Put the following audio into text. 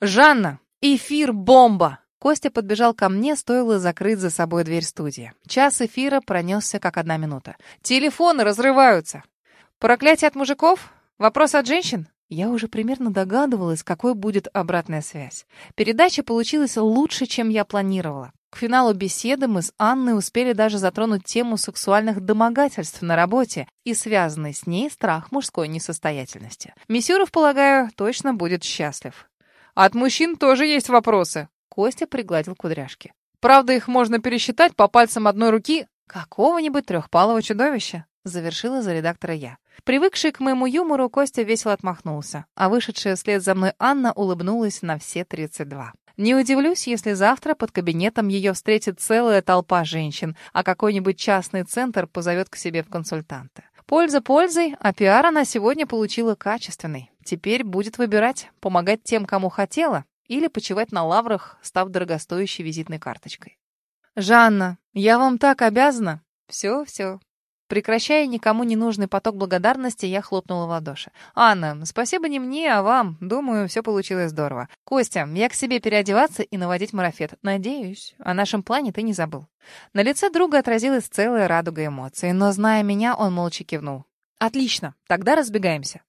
«Жанна! Эфир бомба!» Костя подбежал ко мне, стоило закрыть за собой дверь студии. Час эфира пронесся как одна минута. «Телефоны разрываются!» «Проклятие от мужиков? Вопрос от женщин?» Я уже примерно догадывалась, какой будет обратная связь. Передача получилась лучше, чем я планировала. К финалу беседы мы с Анной успели даже затронуть тему сексуальных домогательств на работе и связанный с ней страх мужской несостоятельности. Мисюров, полагаю, точно будет счастлив. «От мужчин тоже есть вопросы», — Костя пригладил кудряшки. «Правда, их можно пересчитать по пальцам одной руки какого-нибудь трехпалого чудовища», — завершила за редактора я. Привыкший к моему юмору, Костя весело отмахнулся, а вышедшая вслед за мной Анна улыбнулась на все 32. Не удивлюсь, если завтра под кабинетом ее встретит целая толпа женщин, а какой-нибудь частный центр позовет к себе в консультанты. Польза пользой, а пиар она сегодня получила качественный. Теперь будет выбирать, помогать тем, кому хотела, или почивать на лаврах, став дорогостоящей визитной карточкой. «Жанна, я вам так обязана!» «Все, все, Прекращая никому не нужный поток благодарности, я хлопнула в ладоши. «Анна, спасибо не мне, а вам. Думаю, все получилось здорово. Костя, я к себе переодеваться и наводить марафет. Надеюсь, о нашем плане ты не забыл». На лице друга отразилась целая радуга эмоций, но, зная меня, он молча кивнул. «Отлично, тогда разбегаемся».